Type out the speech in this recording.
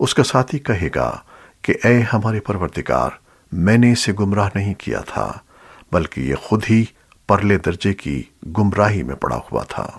اس کا ساتھی کہے گا کہ اے ہمارے پروردگار، میں نے اسے گمراہ نہیں کیا تھا، بلکہ یہ خود ہی پرلے درجے کی گمراہی میں پڑا ہوا تھا۔